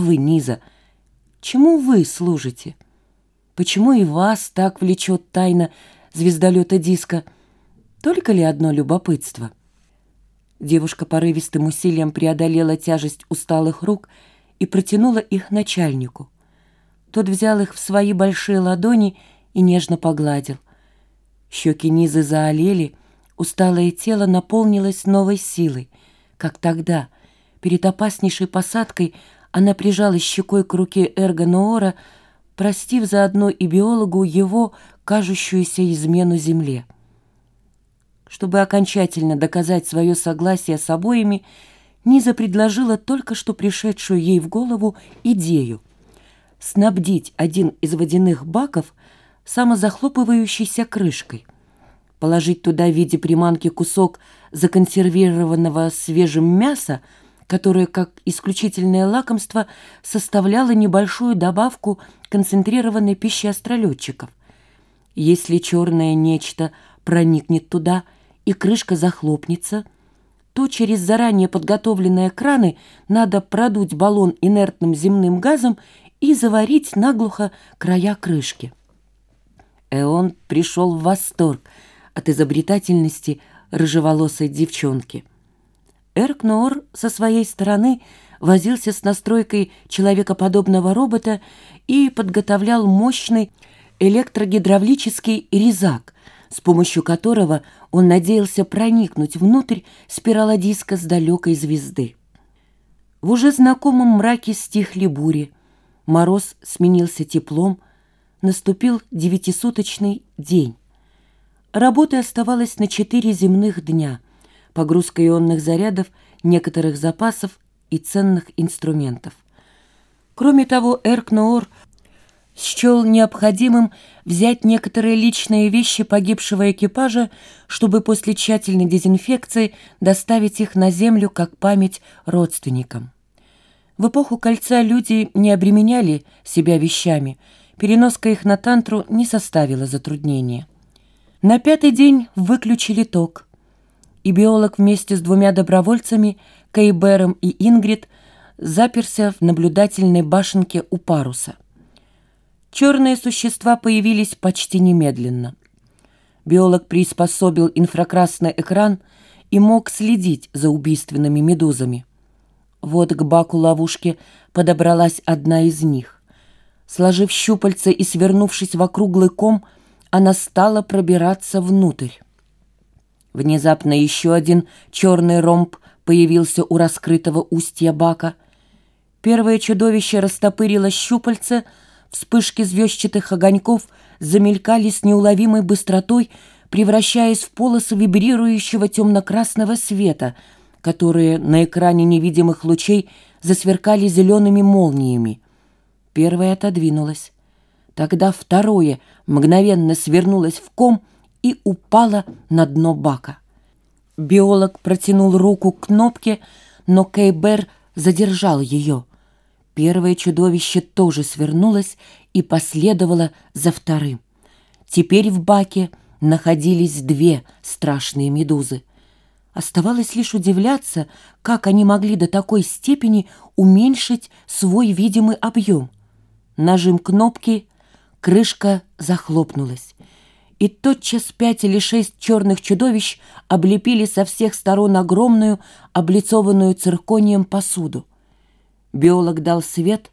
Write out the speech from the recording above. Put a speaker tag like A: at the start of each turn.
A: вы, Низа? Чему вы служите? Почему и вас так влечет тайна звездолета диска? Только ли одно любопытство?» Девушка порывистым усилием преодолела тяжесть усталых рук и протянула их начальнику. Тот взял их в свои большие ладони и нежно погладил. Щеки Низы заолели, усталое тело наполнилось новой силой, как тогда, перед опаснейшей посадкой, она прижалась щекой к руке Эрго Ноора, простив заодно и биологу его кажущуюся измену земле. Чтобы окончательно доказать свое согласие с обоими, Низа предложила только что пришедшую ей в голову идею снабдить один из водяных баков самозахлопывающейся крышкой, положить туда в виде приманки кусок законсервированного свежим мяса, которое, как исключительное лакомство, составляло небольшую добавку концентрированной пищи астролетчиков. Если черное нечто проникнет туда и крышка захлопнется, то через заранее подготовленные краны надо продуть баллон инертным земным газом и заварить наглухо края крышки. Эон пришел в восторг от изобретательности рыжеволосой девчонки. Эркноор со своей стороны возился с настройкой человекоподобного робота и подготовлял мощный электрогидравлический резак, с помощью которого он надеялся проникнуть внутрь спиралодиска с далекой звезды. В уже знакомом мраке стихли бури, мороз сменился теплом, наступил девятисуточный день. Работы оставалось на четыре земных дня, погрузка ионных зарядов, некоторых запасов и ценных инструментов. Кроме того, Эркноор счел необходимым взять некоторые личные вещи погибшего экипажа, чтобы после тщательной дезинфекции доставить их на землю как память родственникам. В эпоху кольца люди не обременяли себя вещами, переноска их на тантру не составила затруднения. На пятый день выключили ток, и биолог вместе с двумя добровольцами, Кейбером и Ингрид, заперся в наблюдательной башенке у паруса. Черные существа появились почти немедленно. Биолог приспособил инфракрасный экран и мог следить за убийственными медузами. Вот к баку ловушки подобралась одна из них. Сложив щупальца и свернувшись в округлый ком, она стала пробираться внутрь. Внезапно еще один черный ромб появился у раскрытого устья бака. Первое чудовище растопырило щупальце — Вспышки звездчатых огоньков замелькали с неуловимой быстротой, превращаясь в полосы вибрирующего темно-красного света, которые на экране невидимых лучей засверкали зелеными молниями. Первое отодвинулось. Тогда второе мгновенно свернулось в ком и упало на дно бака. Биолог протянул руку к кнопке, но Кейбер задержал ее — Первое чудовище тоже свернулось и последовало за вторым. Теперь в баке находились две страшные медузы. Оставалось лишь удивляться, как они могли до такой степени уменьшить свой видимый объем. Нажим кнопки, крышка захлопнулась. И тотчас пять или шесть черных чудовищ облепили со всех сторон огромную, облицованную цирконием посуду. Биолог дал свет,